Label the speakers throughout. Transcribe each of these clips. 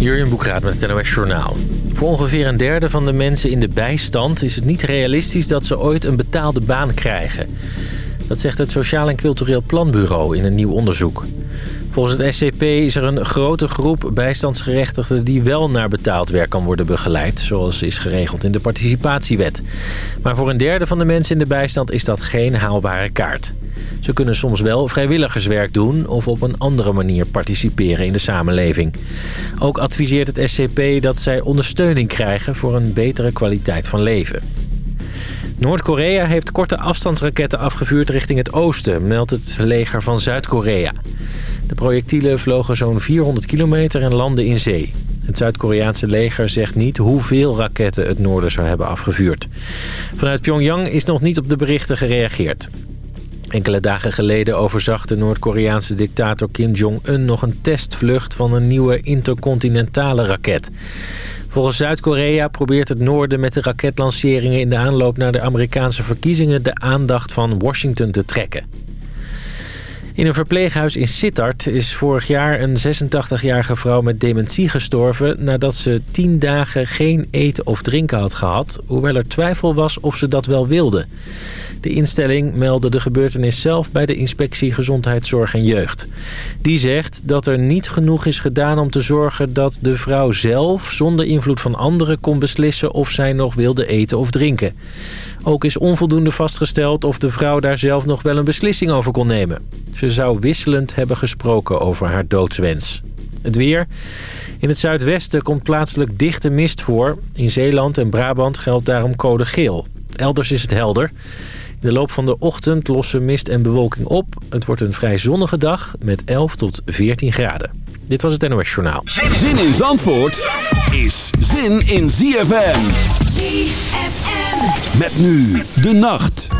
Speaker 1: Jurjen Boekraat met het NOS Journaal. Voor ongeveer een derde van de mensen in de bijstand... is het niet realistisch dat ze ooit een betaalde baan krijgen. Dat zegt het Sociaal en Cultureel Planbureau in een nieuw onderzoek. Volgens het SCP is er een grote groep bijstandsgerechtigden... die wel naar betaald werk kan worden begeleid... zoals is geregeld in de participatiewet. Maar voor een derde van de mensen in de bijstand is dat geen haalbare kaart. Ze kunnen soms wel vrijwilligerswerk doen of op een andere manier participeren in de samenleving. Ook adviseert het SCP dat zij ondersteuning krijgen voor een betere kwaliteit van leven. Noord-Korea heeft korte afstandsraketten afgevuurd richting het oosten, meldt het leger van Zuid-Korea. De projectielen vlogen zo'n 400 kilometer en landden in zee. Het Zuid-Koreaanse leger zegt niet hoeveel raketten het noorden zou hebben afgevuurd. Vanuit Pyongyang is nog niet op de berichten gereageerd. Enkele dagen geleden overzag de Noord-Koreaanse dictator Kim Jong-un nog een testvlucht van een nieuwe intercontinentale raket. Volgens Zuid-Korea probeert het noorden met de raketlanceringen in de aanloop naar de Amerikaanse verkiezingen de aandacht van Washington te trekken. In een verpleeghuis in Sittard is vorig jaar een 86-jarige vrouw met dementie gestorven... nadat ze tien dagen geen eten of drinken had gehad... hoewel er twijfel was of ze dat wel wilde. De instelling meldde de gebeurtenis zelf bij de inspectie Gezondheidszorg en Jeugd. Die zegt dat er niet genoeg is gedaan om te zorgen dat de vrouw zelf... zonder invloed van anderen kon beslissen of zij nog wilde eten of drinken. Ook is onvoldoende vastgesteld of de vrouw daar zelf nog wel een beslissing over kon nemen. Ze zou wisselend hebben gesproken over haar doodswens. Het weer. In het zuidwesten komt plaatselijk dichte mist voor. In Zeeland en Brabant geldt daarom code geel. Elders is het helder. In de loop van de ochtend lossen mist en bewolking op. Het wordt een vrij zonnige dag met 11 tot 14 graden. Dit was het NOS Journaal.
Speaker 2: Zin in Zandvoort is zin in ZFM.
Speaker 3: ZFM.
Speaker 2: Met nu de nacht.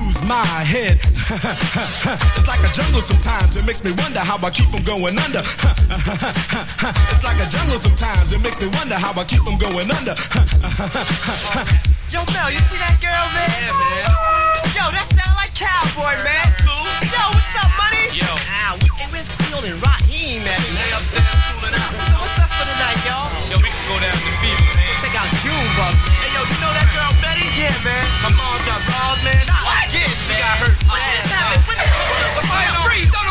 Speaker 4: my head. it's like a jungle sometimes. It makes me wonder how I keep from going under. it's like a jungle sometimes. It makes me wonder how I keep from going under.
Speaker 5: Yo, Mel, you see that girl, man?
Speaker 4: Yeah, man.
Speaker 5: Yo, that sound like cowboy, man.
Speaker 4: cool?
Speaker 5: Yo, what's up, money?
Speaker 4: Yo.
Speaker 5: Ah, hey, where's Creole and Raheem at?
Speaker 4: Lay upstairs cooling out.
Speaker 5: So what's up for the night, y'all?
Speaker 4: Yo, we can go down to the fever, man.
Speaker 5: Check out Junebug. Hey, yo, you know that girl Betty? Yeah, man.
Speaker 4: My mom's got balls, man.
Speaker 5: What?
Speaker 4: Yeah, she got hurt.
Speaker 5: What just happened? What the
Speaker 4: What's
Speaker 6: Hey,
Speaker 4: going on?
Speaker 6: freeze! Don't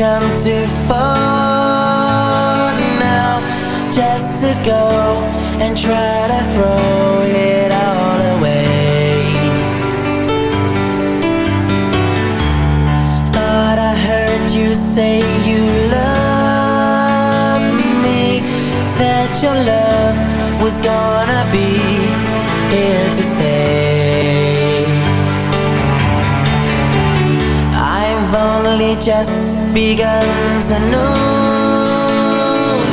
Speaker 6: come too far
Speaker 7: now just to go
Speaker 8: and try to throw it all away. Thought I heard you say you love me, that your love was gonna be only just begun to know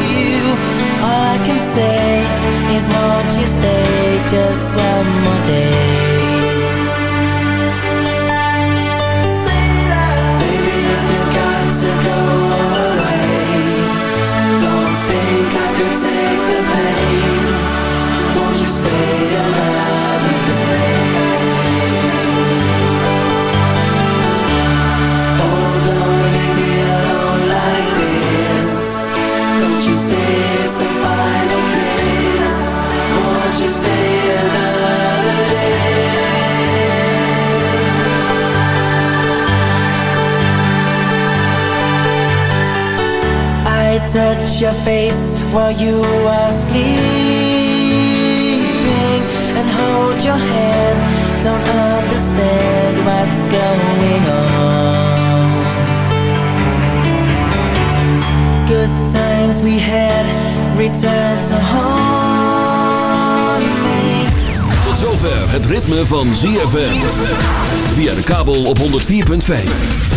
Speaker 8: you. All I can say is, won't you stay just one more day? Baby, if you got to go away, don't think I could take the pain. Won't you stay another touch your face while you are sleeping and hold your hand. Don't understand what's going on. Good times we had return to haunt me.
Speaker 3: Tot zover het ritme van ZFM. Via de kabel op 104.5.